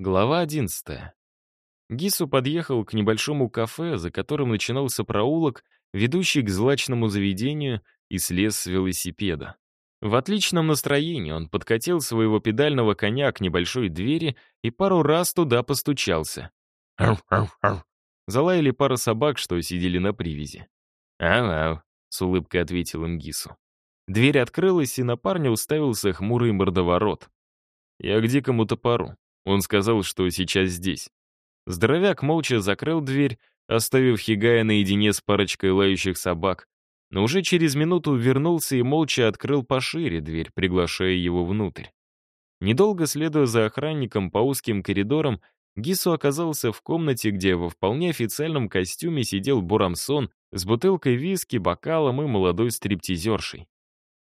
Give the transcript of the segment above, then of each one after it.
Глава 11. Гису подъехал к небольшому кафе, за которым начинался проулок, ведущий к злачному заведению, и слез с велосипеда. В отличном настроении он подкатил своего педального коня к небольшой двери и пару раз туда постучался. Залаяли пара собак, что сидели на привязи. «Ау-ау», — с улыбкой ответил им Гису. Дверь открылась, и на парня уставился хмурый мордоворот. «Я к дикому топору», он сказал, что сейчас здесь. Здоровяк молча закрыл дверь, оставив Хигая наедине с парочкой лающих собак, но уже через минуту вернулся и молча открыл пошире дверь, приглашая его внутрь. Недолго следуя за охранником по узким коридорам, Гису оказался в комнате, где во вполне официальном костюме сидел Бурамсон с бутылкой виски, бокалом и молодой стриптизершей.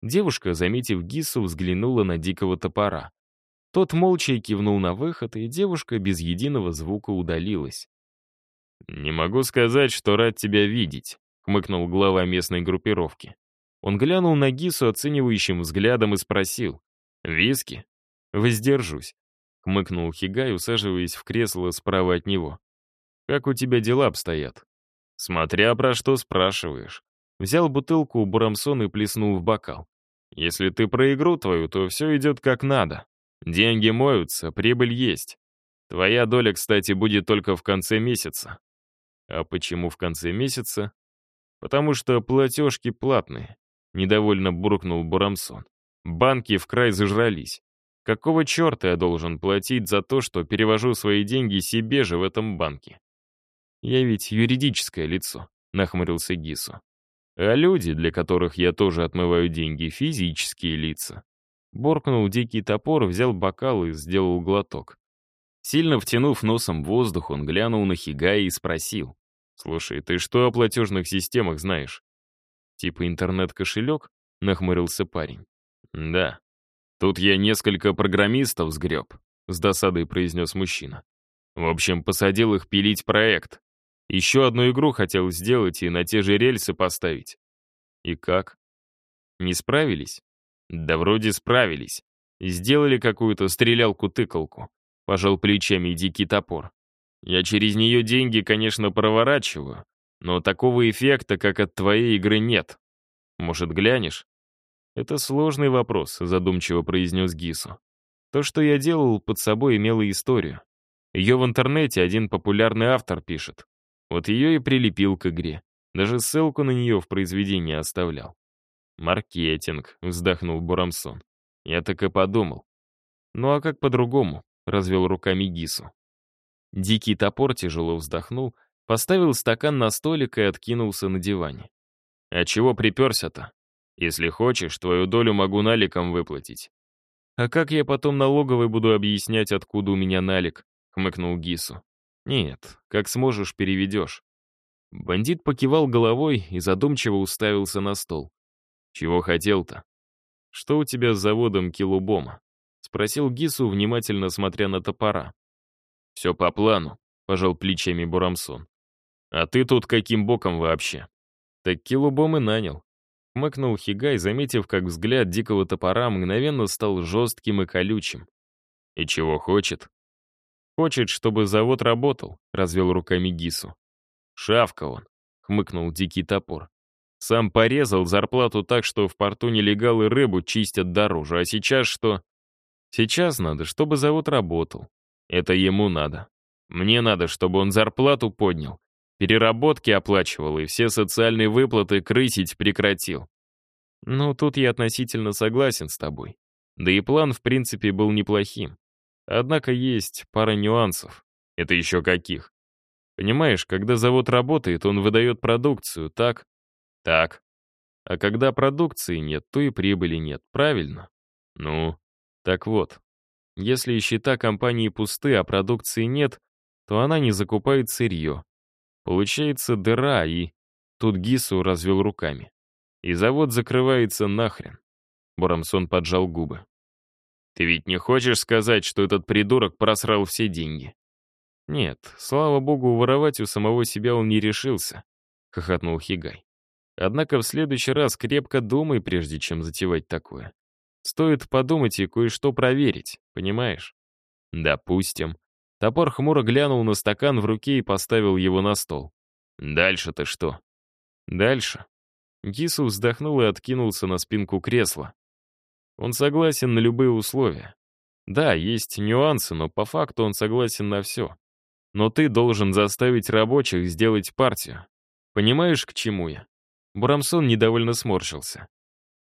Девушка, заметив Гису, взглянула на дикого топора. Тот молча кивнул на выход, и девушка без единого звука удалилась. «Не могу сказать, что рад тебя видеть», — хмыкнул глава местной группировки. Он глянул на Гису оценивающим взглядом и спросил. «Виски?» «Воздержусь», — хмыкнул Хигай, усаживаясь в кресло справа от него. «Как у тебя дела обстоят?» «Смотря про что спрашиваешь». Взял бутылку у Бурамсона и плеснул в бокал. «Если ты про игру твою, то все идет как надо. Деньги моются, прибыль есть. Твоя доля, кстати, будет только в конце месяца. А почему в конце месяца? Потому что платежки платные. Недовольно буркнул Бурамсон. Банки в край зажрались. Какого черта я должен платить за то, что перевожу свои деньги себе же в этом банке? Я ведь юридическое лицо, нахмурился Гису. А люди, для которых я тоже отмываю деньги, физические лица. Боркнул дикий топор, взял бокал и сделал глоток. Сильно втянув носом воздух, он глянул на Хигая и спросил. «Слушай, ты что о платежных системах знаешь?» «Типа интернет-кошелек?» — нахмурился парень. «Да. Тут я несколько программистов сгреб», — с досадой произнес мужчина. «В общем, посадил их пилить проект. Еще одну игру хотел сделать и на те же рельсы поставить». «И как?» «Не справились?» Да вроде справились. Сделали какую-то стрелялку-тыкалку. Пожал плечами дикий топор. Я через нее деньги, конечно, проворачиваю, но такого эффекта, как от твоей игры, нет. Может, глянешь? Это сложный вопрос, задумчиво произнес Гису. То, что я делал, под собой имело историю. Ее в интернете один популярный автор пишет. Вот ее и прилепил к игре. Даже ссылку на нее в произведении оставлял. «Маркетинг», — вздохнул Бурамсон. Я так и подумал. «Ну а как по-другому?» — развел руками Гису. Дикий топор тяжело вздохнул, поставил стакан на столик и откинулся на диване. «А чего приперся-то? Если хочешь, твою долю могу наликом выплатить». «А как я потом налоговой буду объяснять, откуда у меня налик?» — хмыкнул Гису. «Нет, как сможешь, переведешь». Бандит покивал головой и задумчиво уставился на стол. «Чего хотел-то?» «Что у тебя с заводом Килубома?» — спросил Гису, внимательно смотря на топора. «Все по плану», — пожал плечами Бурамсон. «А ты тут каким боком вообще?» «Так Килубом и нанял». Хмыкнул Хигай, заметив, как взгляд дикого топора мгновенно стал жестким и колючим. «И чего хочет?» «Хочет, чтобы завод работал», — развел руками Гису. «Шавка он», — хмыкнул дикий топор. Сам порезал зарплату так, что в порту нелегалы рыбу чистят дороже. А сейчас что? Сейчас надо, чтобы завод работал. Это ему надо. Мне надо, чтобы он зарплату поднял, переработки оплачивал и все социальные выплаты крысить прекратил. Ну, тут я относительно согласен с тобой. Да и план, в принципе, был неплохим. Однако есть пара нюансов. Это еще каких? Понимаешь, когда завод работает, он выдает продукцию, так? Так. А когда продукции нет, то и прибыли нет, правильно? Ну, так вот. Если счета компании пусты, а продукции нет, то она не закупает сырье. Получается дыра, и... Тут Гису развел руками. И завод закрывается нахрен. Борамсон поджал губы. Ты ведь не хочешь сказать, что этот придурок просрал все деньги? Нет, слава богу, воровать у самого себя он не решился, хохотнул Хигай. Однако в следующий раз крепко думай, прежде чем затевать такое. Стоит подумать и кое-что проверить, понимаешь? Допустим. Топор хмуро глянул на стакан в руке и поставил его на стол. «Дальше-то что?» «Дальше?» Гису вздохнул и откинулся на спинку кресла. Он согласен на любые условия. Да, есть нюансы, но по факту он согласен на все. Но ты должен заставить рабочих сделать партию. Понимаешь, к чему я? Бурамсон недовольно сморщился.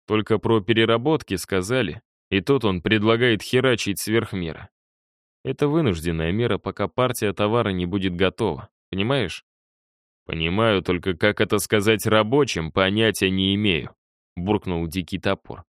Только про переработки сказали, и тут он предлагает херачить сверх меры. Это вынужденная мера, пока партия товара не будет готова. Понимаешь? Понимаю, только как это сказать рабочим, понятия не имею. Буркнул дикий топор.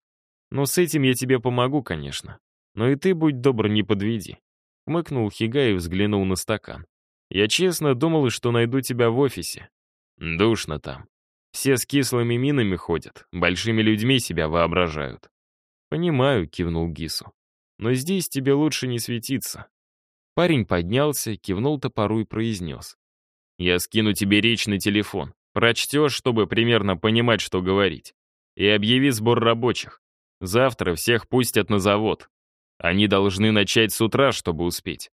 Но с этим я тебе помогу, конечно. Но и ты, будь добр, не подведи. Хмыкнул Хига и взглянул на стакан. Я честно думал, что найду тебя в офисе. Душно там. Все с кислыми минами ходят, большими людьми себя воображают. «Понимаю», — кивнул Гису. «Но здесь тебе лучше не светиться». Парень поднялся, кивнул топору и произнес. «Я скину тебе речь на телефон. Прочтешь, чтобы примерно понимать, что говорить. И объяви сбор рабочих. Завтра всех пустят на завод. Они должны начать с утра, чтобы успеть».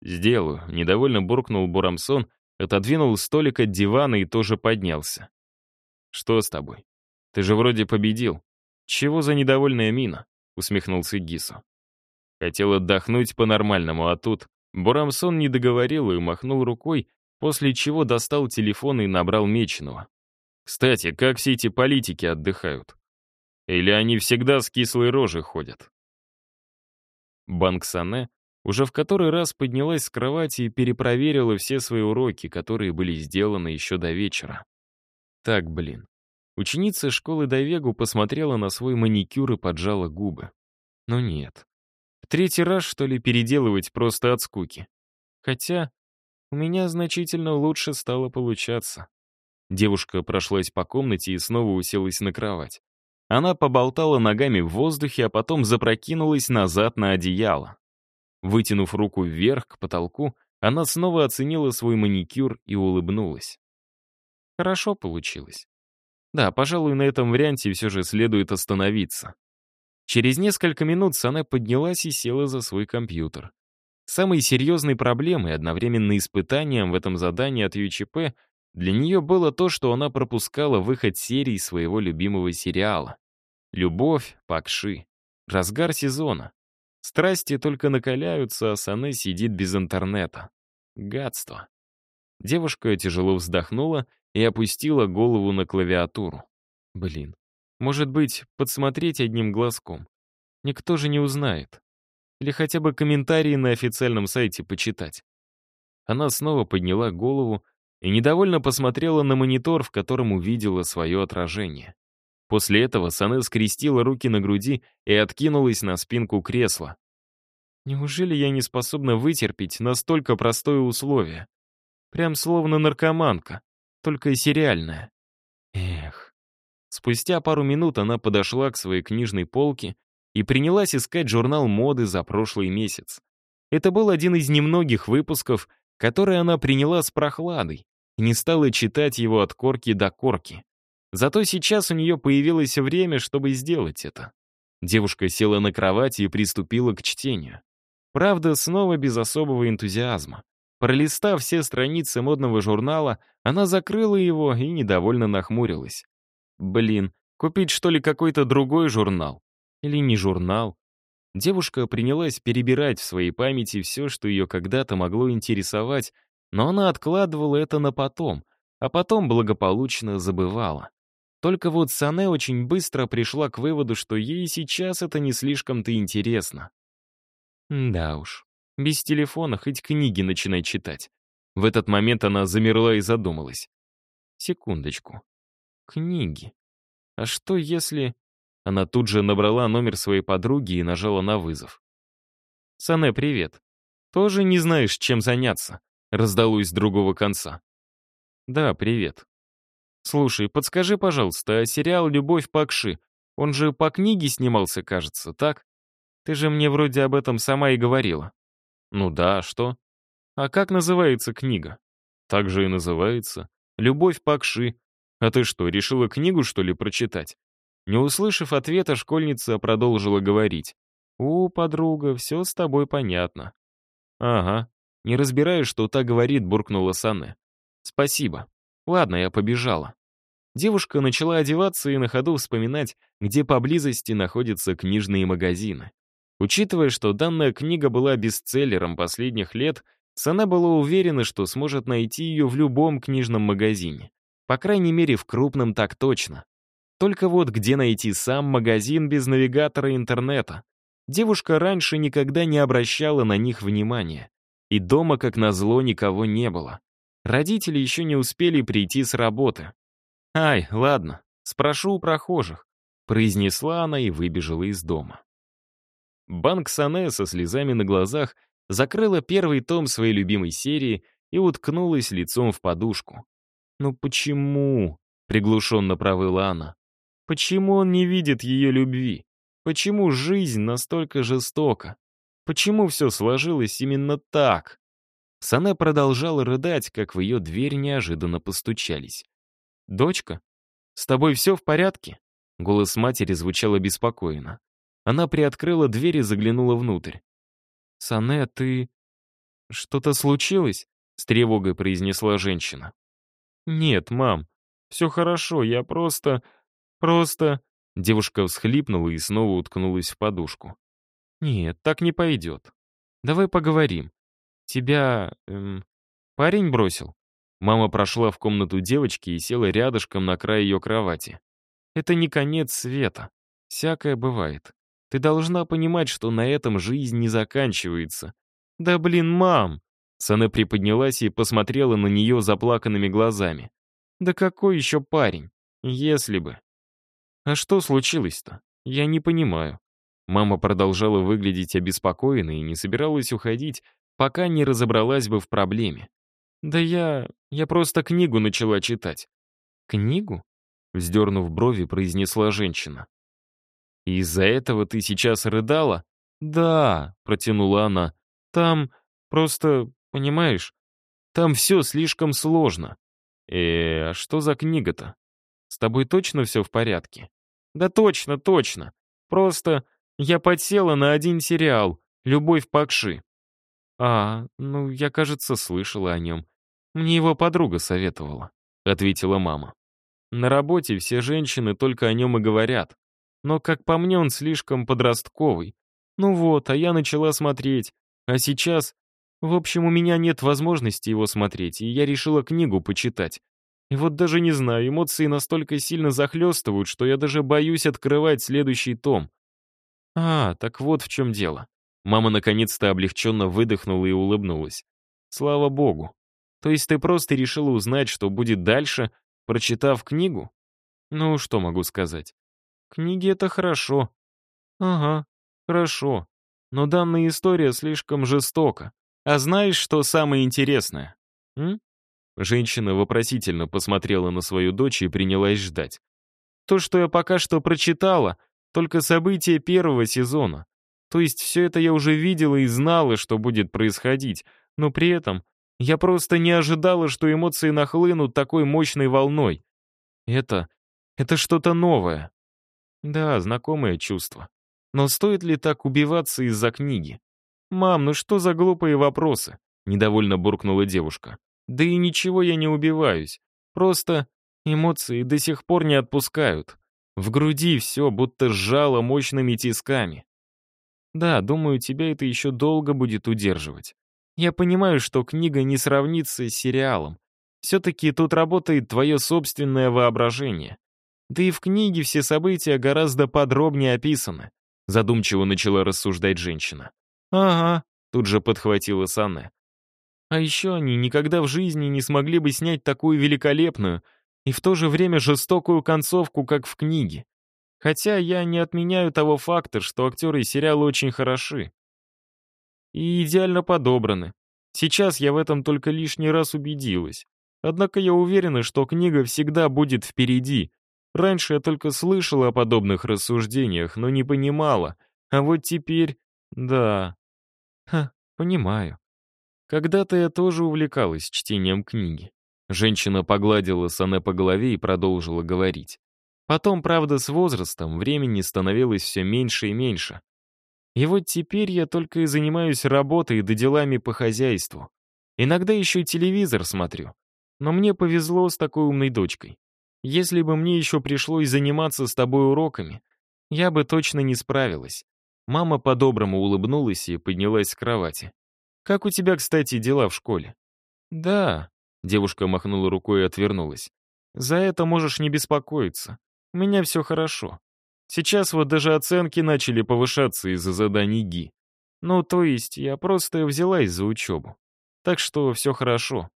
«Сделаю», — недовольно буркнул Бурамсон, отодвинул столик от дивана и тоже поднялся. «Что с тобой? Ты же вроде победил. Чего за недовольная мина?» — усмехнулся Гису. Хотел отдохнуть по-нормальному, а тут Бурамсон не договорил и махнул рукой, после чего достал телефон и набрал Меченого. «Кстати, как все эти политики отдыхают? Или они всегда с кислой рожей ходят?» Банк Сане уже в который раз поднялась с кровати и перепроверила все свои уроки, которые были сделаны еще до вечера. Так, блин. Ученица школы Довегу посмотрела на свой маникюр и поджала губы. Но нет. В третий раз, что ли, переделывать просто от скуки. Хотя у меня значительно лучше стало получаться. Девушка прошлась по комнате и снова уселась на кровать. Она поболтала ногами в воздухе, а потом запрокинулась назад на одеяло. Вытянув руку вверх к потолку, она снова оценила свой маникюр и улыбнулась. Хорошо получилось. Да, пожалуй, на этом варианте все же следует остановиться. Через несколько минут Сане поднялась и села за свой компьютер. Самой серьезной проблемой, одновременно испытанием в этом задании от ЮЧП для нее было то, что она пропускала выход серии своего любимого сериала. «Любовь, Пакши». Разгар сезона. Страсти только накаляются, а Сане сидит без интернета. Гадство. Девушка тяжело вздохнула и опустила голову на клавиатуру. Блин, может быть, подсмотреть одним глазком. Никто же не узнает. Или хотя бы комментарии на официальном сайте почитать. Она снова подняла голову и недовольно посмотрела на монитор, в котором увидела свое отражение. После этого Сане скрестила руки на груди и откинулась на спинку кресла. Неужели я не способна вытерпеть настолько простое условие? Прям словно наркоманка, только сериальная. Эх. Спустя пару минут она подошла к своей книжной полке и принялась искать журнал моды за прошлый месяц. Это был один из немногих выпусков, который она приняла с прохладой и не стала читать его от корки до корки. Зато сейчас у нее появилось время, чтобы сделать это. Девушка села на кровати и приступила к чтению. Правда, снова без особого энтузиазма. Пролистав все страницы модного журнала, она закрыла его и недовольно нахмурилась. Блин, купить что ли какой-то другой журнал? Или не журнал? Девушка принялась перебирать в своей памяти все, что ее когда-то могло интересовать, но она откладывала это на потом, а потом благополучно забывала. Только вот Сане очень быстро пришла к выводу, что ей сейчас это не слишком-то интересно. Да уж, без телефона хоть книги начинай читать. В этот момент она замерла и задумалась. Секундочку. Книги. А что если... Она тут же набрала номер своей подруги и нажала на вызов. «Сане, привет. Тоже не знаешь, чем заняться?» Раздалось с другого конца. «Да, привет. Слушай, подскажи, пожалуйста, а сериал «Любовь Пакши», он же по книге снимался, кажется, так? Ты же мне вроде об этом сама и говорила. Ну да, что? А как называется книга? Так же и называется. «Любовь Пакши». А ты что, решила книгу, что ли, прочитать? Не услышав ответа, школьница продолжила говорить. «У, подруга, все с тобой понятно». «Ага. Не разбирая, что та говорит, буркнула Санне. «Спасибо. Ладно, я побежала». Девушка начала одеваться и на ходу вспоминать, где поблизости находятся книжные магазины. Учитывая, что данная книга была бестселлером последних лет, Сана была уверена, что сможет найти ее в любом книжном магазине. По крайней мере, в крупном так точно. Только вот где найти сам магазин без навигатора интернета? Девушка раньше никогда не обращала на них внимания. И дома, как назло, никого не было. Родители еще не успели прийти с работы. «Ай, ладно, спрошу у прохожих», — произнесла она и выбежала из дома. Банк Сане со слезами на глазах закрыла первый том своей любимой серии и уткнулась лицом в подушку. «Ну почему?» — приглушенно провыла она. «Почему он не видит ее любви? Почему жизнь настолько жестока? Почему все сложилось именно так?» Сане продолжала рыдать, как в ее дверь неожиданно постучались. «Дочка, с тобой все в порядке?» Голос матери звучал обеспокоенно. Она приоткрыла дверь и заглянула внутрь. «Сане, ты... что-то случилось?» — с тревогой произнесла женщина. «Нет, мам, все хорошо, я просто... просто...» Девушка всхлипнула и снова уткнулась в подушку. «Нет, так не пойдет. Давай поговорим. Тебя... Эм, парень бросил?» Мама прошла в комнату девочки и села рядышком на край ее кровати. «Это не конец света. Всякое бывает. Ты должна понимать, что на этом жизнь не заканчивается. Да блин, мам!» Сана приподнялась и посмотрела на нее заплаканными глазами. «Да какой еще парень? Если бы...» «А что случилось-то? Я не понимаю». Мама продолжала выглядеть обеспокоенной и не собиралась уходить, пока не разобралась бы в проблеме. «Да я... я просто книгу начала читать». «Книгу?» — вздернув брови, произнесла женщина. «И из-за этого ты сейчас рыдала?» «Да», — протянула она. «Там просто, понимаешь, там все слишком сложно». «Э, а что за книга-то? С тобой точно все в порядке?» «Да точно, точно. Просто я подсела на один сериал «Любовь Пакши». «А, ну, я, кажется, слышала о нем. Мне его подруга советовала», — ответила мама. «На работе все женщины только о нем и говорят. Но, как по мне, он слишком подростковый. Ну вот, а я начала смотреть. А сейчас... В общем, у меня нет возможности его смотреть, и я решила книгу почитать. И вот даже не знаю, эмоции настолько сильно захлестывают, что я даже боюсь открывать следующий том. А, так вот в чем дело. Мама наконец-то облегченно выдохнула и улыбнулась. Слава богу. То есть ты просто решила узнать, что будет дальше, прочитав книгу? Ну, что могу сказать? Книги — это хорошо. Ага, хорошо. Но данная история слишком жестока. А знаешь, что самое интересное? М? Женщина вопросительно посмотрела на свою дочь и принялась ждать. То, что я пока что прочитала, только события первого сезона. То есть все это я уже видела и знала, что будет происходить, но при этом я просто не ожидала, что эмоции нахлынут такой мощной волной. Это... это что-то новое. Да, знакомое чувство. Но стоит ли так убиваться из-за книги? «Мам, ну что за глупые вопросы?» — недовольно буркнула девушка. «Да и ничего я не убиваюсь. Просто эмоции до сих пор не отпускают. В груди все будто сжало мощными тисками. Да, думаю, тебя это еще долго будет удерживать. Я понимаю, что книга не сравнится с сериалом. Все-таки тут работает твое собственное воображение. Да и в книге все события гораздо подробнее описаны. Задумчиво начала рассуждать женщина. «Ага», — тут же подхватила Санне. «А еще они никогда в жизни не смогли бы снять такую великолепную и в то же время жестокую концовку, как в книге. Хотя я не отменяю того факта, что актеры сериала очень хороши. И идеально подобраны. Сейчас я в этом только лишний раз убедилась. Однако я уверена, что книга всегда будет впереди. Раньше я только слышала о подобных рассуждениях, но не понимала. А вот теперь... Да. Ха, понимаю. Когда-то я тоже увлекалась чтением книги. Женщина погладила Сане по голове и продолжила говорить. Потом, правда, с возрастом времени становилось все меньше и меньше. И вот теперь я только и занимаюсь работой да делами по хозяйству. Иногда еще телевизор смотрю. Но мне повезло с такой умной дочкой. Если бы мне еще пришлось заниматься с тобой уроками, я бы точно не справилась. Мама по-доброму улыбнулась и поднялась с кровати. «Как у тебя, кстати, дела в школе?» «Да», — девушка махнула рукой и отвернулась. «За это можешь не беспокоиться. У меня все хорошо. Сейчас вот даже оценки начали повышаться из-за заданий ГИ. Ну, то есть, я просто взялась за учебу. Так что все хорошо.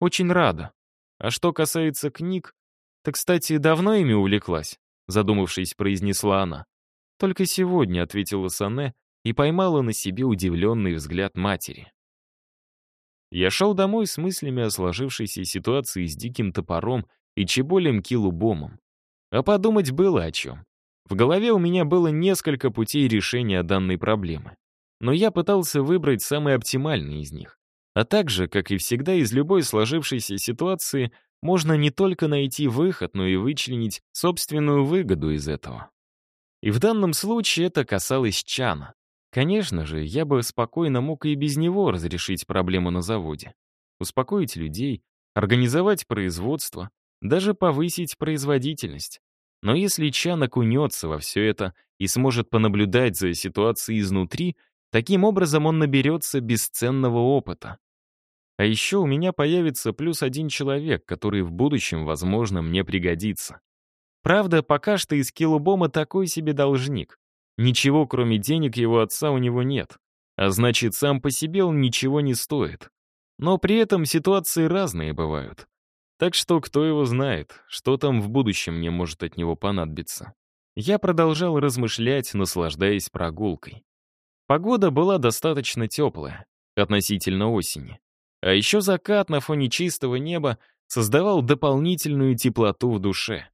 Очень рада. А что касается книг, ты, кстати, давно ими увлеклась?» Задумавшись, произнесла она. «Только сегодня», — ответила Сане и поймала на себе удивленный взгляд матери. Я шел домой с мыслями о сложившейся ситуации с диким топором и чеболем килубомом. А подумать было о чем. В голове у меня было несколько путей решения данной проблемы. Но я пытался выбрать самый оптимальный из них. А также, как и всегда, из любой сложившейся ситуации можно не только найти выход, но и вычленить собственную выгоду из этого. И в данном случае это касалось Чана. Конечно же, я бы спокойно мог и без него разрешить проблему на заводе. Успокоить людей, организовать производство, даже повысить производительность. Но если Чан окунется во все это и сможет понаблюдать за ситуацией изнутри, таким образом он наберется бесценного опыта. А еще у меня появится плюс один человек, который в будущем, возможно, мне пригодится. Правда, пока что из Килубома такой себе должник. Ничего, кроме денег его отца, у него нет. А значит, сам по себе он ничего не стоит. Но при этом ситуации разные бывают. Так что кто его знает, что там в будущем мне может от него понадобиться. Я продолжал размышлять, наслаждаясь прогулкой. Погода была достаточно теплая, относительно осени. А еще закат на фоне чистого неба создавал дополнительную теплоту в душе.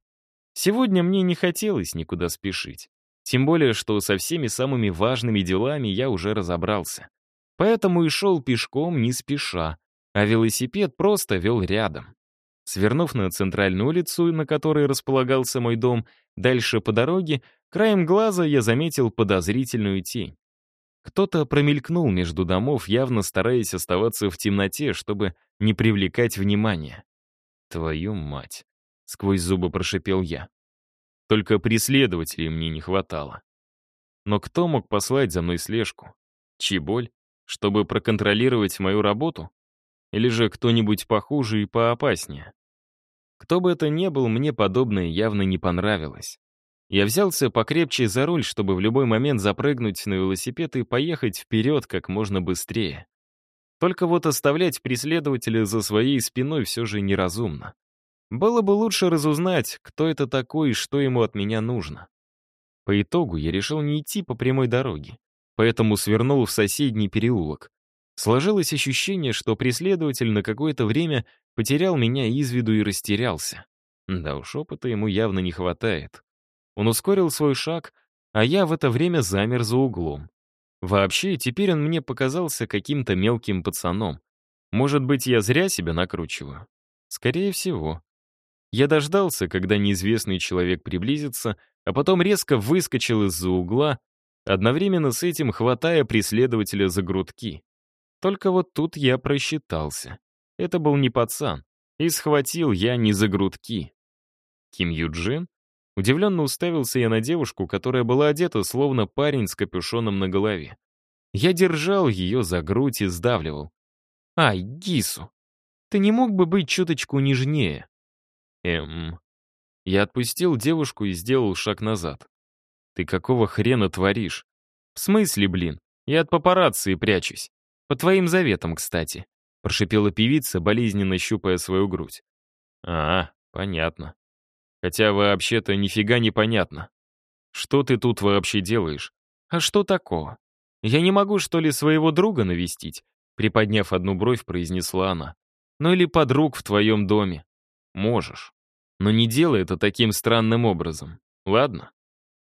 Сегодня мне не хотелось никуда спешить. Тем более, что со всеми самыми важными делами я уже разобрался. Поэтому и шел пешком не спеша, а велосипед просто вел рядом. Свернув на центральную улицу, на которой располагался мой дом, дальше по дороге, краем глаза я заметил подозрительную тень. Кто-то промелькнул между домов, явно стараясь оставаться в темноте, чтобы не привлекать внимания. «Твою мать!» — сквозь зубы прошипел я. Только преследователей мне не хватало. Но кто мог послать за мной слежку? Чеболь? Чтобы проконтролировать мою работу? Или же кто-нибудь похуже и поопаснее? Кто бы это ни был, мне подобное явно не понравилось. Я взялся покрепче за руль, чтобы в любой момент запрыгнуть на велосипед и поехать вперед как можно быстрее. Только вот оставлять преследователя за своей спиной все же неразумно. Было бы лучше разузнать, кто это такой и что ему от меня нужно. По итогу я решил не идти по прямой дороге, поэтому свернул в соседний переулок. Сложилось ощущение, что преследователь на какое-то время потерял меня из виду и растерялся. Да уж, опыта ему явно не хватает. Он ускорил свой шаг, а я в это время замер за углом. Вообще, теперь он мне показался каким-то мелким пацаном. Может быть, я зря себя накручиваю? Скорее всего. Я дождался, когда неизвестный человек приблизится, а потом резко выскочил из-за угла, одновременно с этим хватая преследователя за грудки. Только вот тут я просчитался. Это был не пацан, и схватил я не за грудки. Ким Юджин? Удивленно уставился я на девушку, которая была одета словно парень с капюшоном на голове. Я держал ее за грудь и сдавливал. «Ай, Гису, ты не мог бы быть чуточку нежнее?» «Эм...» Я отпустил девушку и сделал шаг назад. «Ты какого хрена творишь?» «В смысле, блин? Я от папарацци прячусь. По твоим заветам, кстати», прошипела певица, болезненно щупая свою грудь. «А, понятно. Хотя вообще-то нифига не понятно. Что ты тут вообще делаешь? А что такого? Я не могу, что ли, своего друга навестить? Приподняв одну бровь, произнесла она. Ну или подруг в твоем доме. Можешь. Но не делай это таким странным образом. Ладно?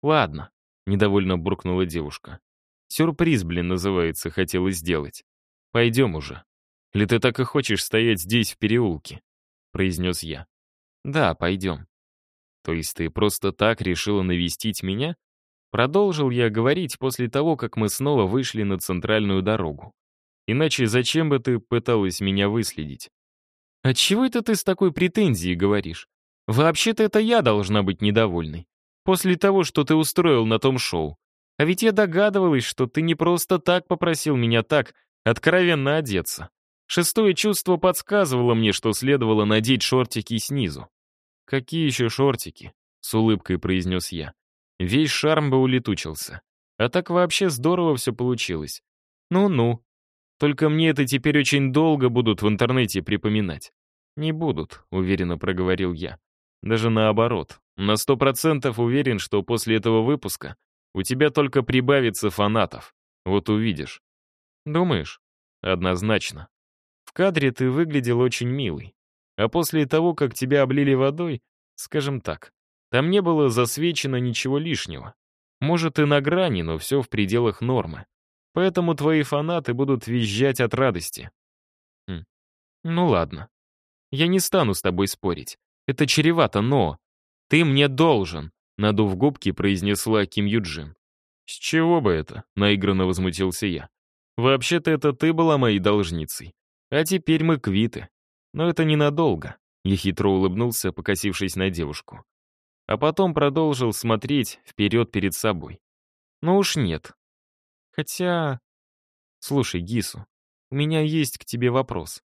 Ладно, недовольно буркнула девушка. Сюрприз, блин, называется, хотела сделать. Пойдем уже. Или ты так и хочешь стоять здесь, в переулке? Произнес я. Да, пойдем. То есть ты просто так решила навестить меня? Продолжил я говорить после того, как мы снова вышли на центральную дорогу. Иначе зачем бы ты пыталась меня выследить? Отчего это ты с такой претензией говоришь? Вообще-то это я должна быть недовольной. После того, что ты устроил на том шоу. А ведь я догадывалась, что ты не просто так попросил меня так откровенно одеться. Шестое чувство подсказывало мне, что следовало надеть шортики снизу. «Какие еще шортики?» — с улыбкой произнес я. Весь шарм бы улетучился. А так вообще здорово все получилось. Ну-ну. Только мне это теперь очень долго будут в интернете припоминать. «Не будут», — уверенно проговорил я. «Даже наоборот. На сто процентов уверен, что после этого выпуска у тебя только прибавится фанатов. Вот увидишь». «Думаешь?» «Однозначно. В кадре ты выглядел очень милый. А после того, как тебя облили водой, скажем так, там не было засвечено ничего лишнего. Может, и на грани, но все в пределах нормы. Поэтому твои фанаты будут визжать от радости. Хм. Ну ладно. Я не стану с тобой спорить. Это чревато, но... Ты мне должен, надув губки, произнесла Ким Юджин. С чего бы это? Наигранно возмутился я. Вообще-то это ты была моей должницей. А теперь мы квиты. Но это ненадолго. Я хитро улыбнулся, покосившись на девушку. А потом продолжил смотреть вперед перед собой. Ну уж нет. Хотя... Слушай, Гису, у меня есть к тебе вопрос.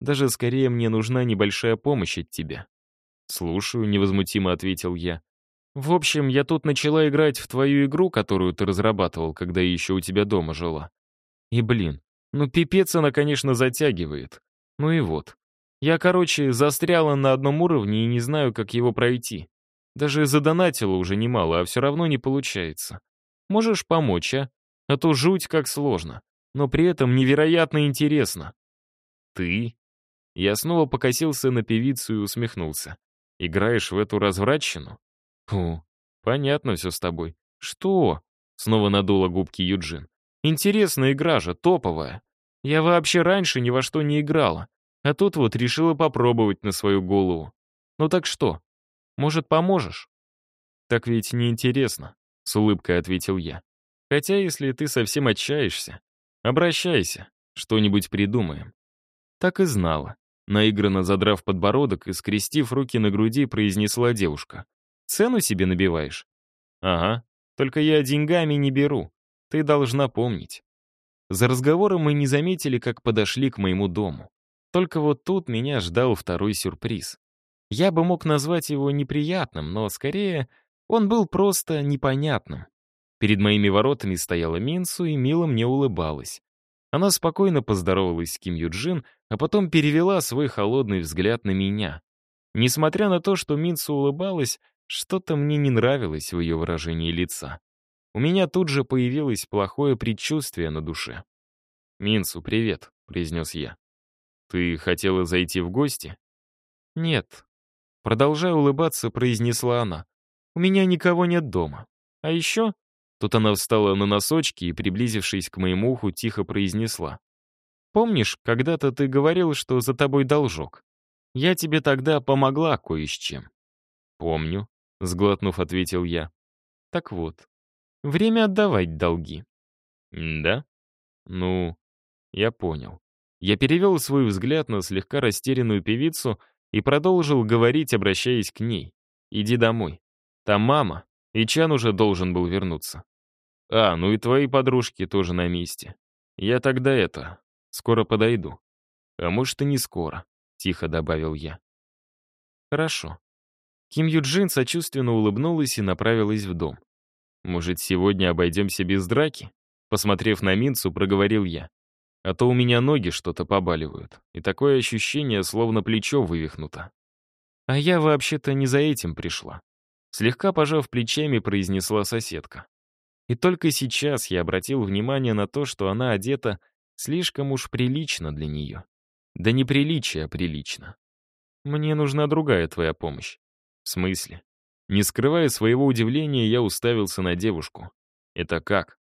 Даже скорее мне нужна небольшая помощь от тебя. «Слушаю», — невозмутимо ответил я. «В общем, я тут начала играть в твою игру, которую ты разрабатывал, когда еще у тебя дома жила. И, блин, ну пипец она, конечно, затягивает. Ну и вот. Я, короче, застряла на одном уровне и не знаю, как его пройти. Даже задонатила уже немало, а все равно не получается. Можешь помочь, а? А то жуть как сложно. Но при этом невероятно интересно. Ты? Я снова покосился на певицу и усмехнулся. Играешь в эту развратчину? Фу, понятно все с тобой. Что? Снова надула губки Юджин. Интересная игра же, топовая. Я вообще раньше ни во что не играла. А тут вот решила попробовать на свою голову. Ну так что? Может, поможешь? Так ведь неинтересно, с улыбкой ответил я. Хотя, если ты совсем отчаешься, обращайся, что-нибудь придумаем. Так и знала. Наигранно задрав подбородок и скрестив руки на груди, произнесла девушка. «Цену себе набиваешь?» «Ага, только я деньгами не беру. Ты должна помнить». За разговором мы не заметили, как подошли к моему дому. Только вот тут меня ждал второй сюрприз. Я бы мог назвать его неприятным, но скорее он был просто непонятным. Перед моими воротами стояла Минсу и мило мне улыбалась. Она спокойно поздоровалась с Ким Юджин, а потом перевела свой холодный взгляд на меня. Несмотря на то, что Минсу улыбалась, что-то мне не нравилось в ее выражении лица. У меня тут же появилось плохое предчувствие на душе. «Минсу, привет», — произнес я. «Ты хотела зайти в гости?» «Нет». Продолжая улыбаться, произнесла она. «У меня никого нет дома. А еще Тут она встала на носочки и, приблизившись к моему уху, тихо произнесла. «Помнишь, когда-то ты говорил, что за тобой должок? Я тебе тогда помогла кое с чем». «Помню», — сглотнув, ответил я. «Так вот, время отдавать долги». «Да? Ну, я понял». Я перевел свой взгляд на слегка растерянную певицу и продолжил говорить, обращаясь к ней. «Иди домой. Там мама, и Чан уже должен был вернуться. А, ну и твои подружки тоже на месте. Я тогда это, скоро подойду. А может и не скоро, тихо добавил я. Хорошо. Ким Юджин сочувственно улыбнулась и направилась в дом. Может, сегодня обойдемся без драки? Посмотрев на Минцу, проговорил я. А то у меня ноги что-то побаливают, и такое ощущение, словно плечо вывихнуто. А я вообще-то не за этим пришла. Слегка пожав плечами, произнесла соседка. И только сейчас я обратил внимание на то, что она одета слишком уж прилично для нее. Да не приличие, а прилично. Мне нужна другая твоя помощь. В смысле? Не скрывая своего удивления, я уставился на девушку. Это как?